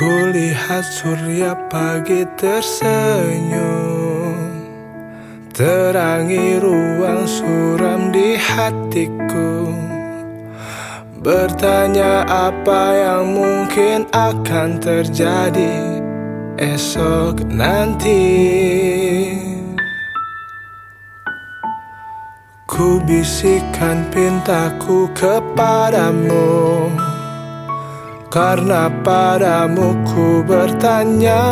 Lihat surya pagi tersenyum. Terangi ruang suram di hatiku. Bertanya apa yang mungkin akan terjadi esok nanti. Ku bisikan pintaku kepadamu karena padamu ku bertanya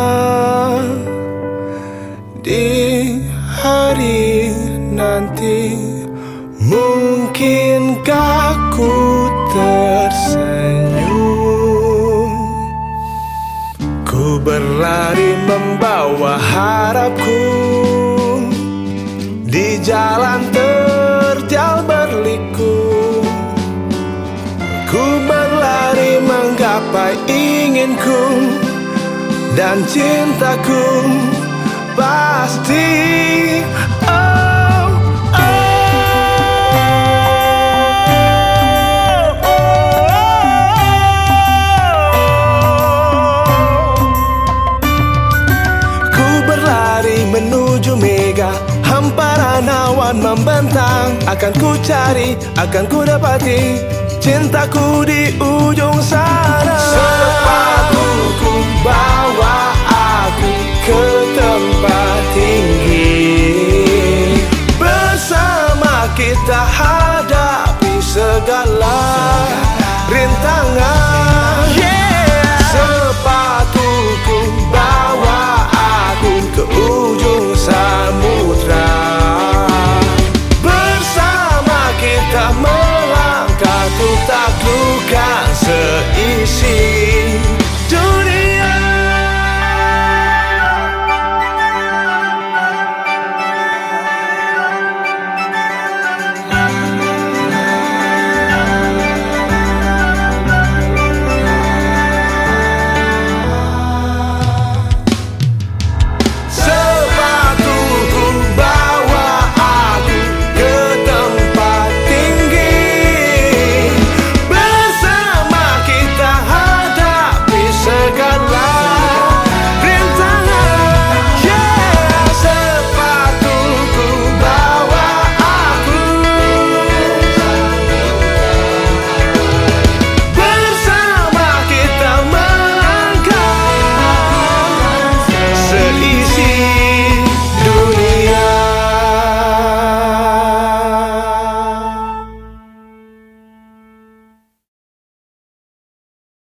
Di hari nanti Mungkinkah ku tersenyum? Ku berlari membawa harapku Di jalan terjal berliku menggapai inginku Dan cintaku pasti. Oh, oh, oh, Ku berlari menuju mega Hamparan awan membentang. Akan ku cari, akan ku dapati Cintaku di ujung sana. Sepatuku bawa aku ke tempat tinggi. Bersama kita hadapi segala rintangan lakukan seisi.